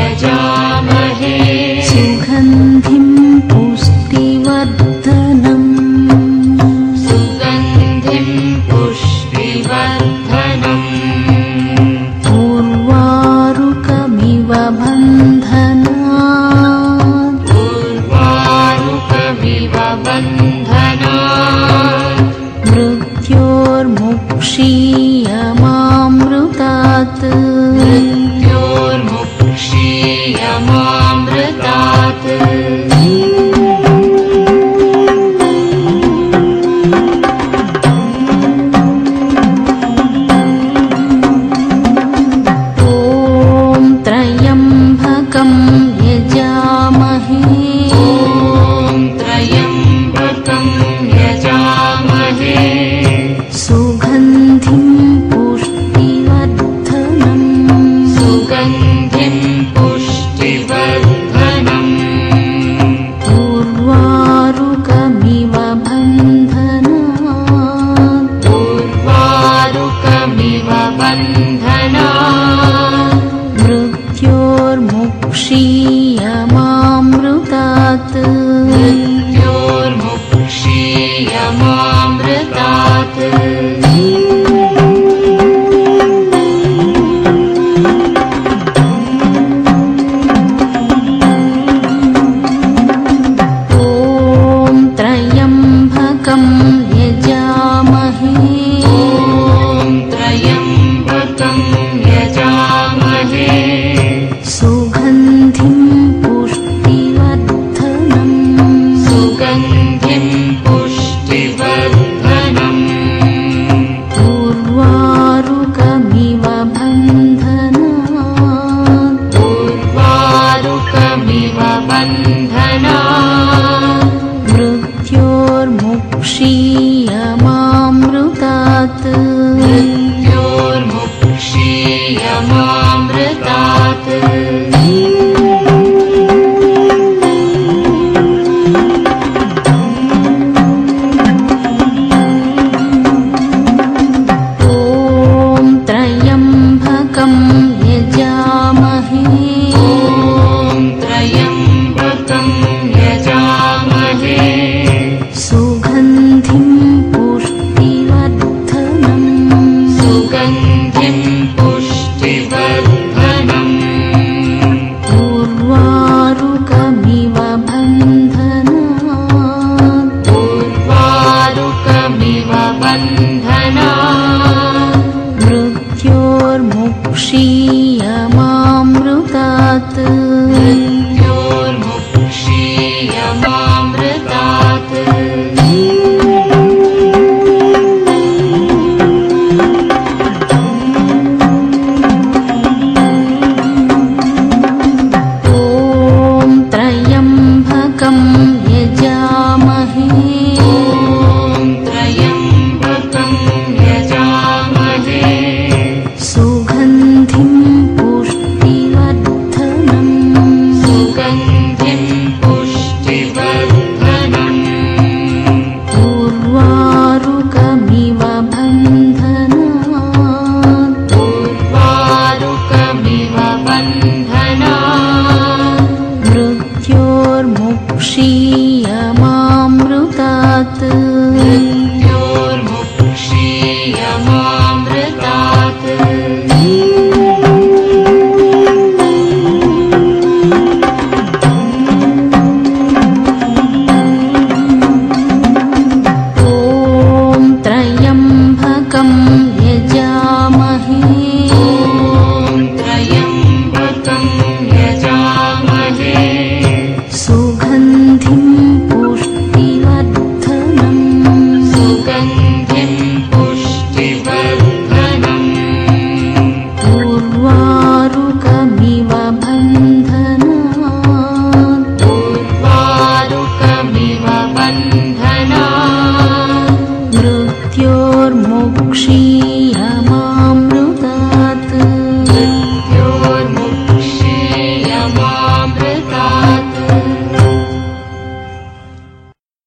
ष्टिवर्धनम् सुगन्धिं पुष्टिवर्धनम्। सुगन्धिम् पुष्टिवर्धनम्। पूर्वारुकमिव बन्धना पुर्वारुकविवबन्धना पूर्वारुकविवन् मृत्योर्मुक्षीयमामृतात् Amen.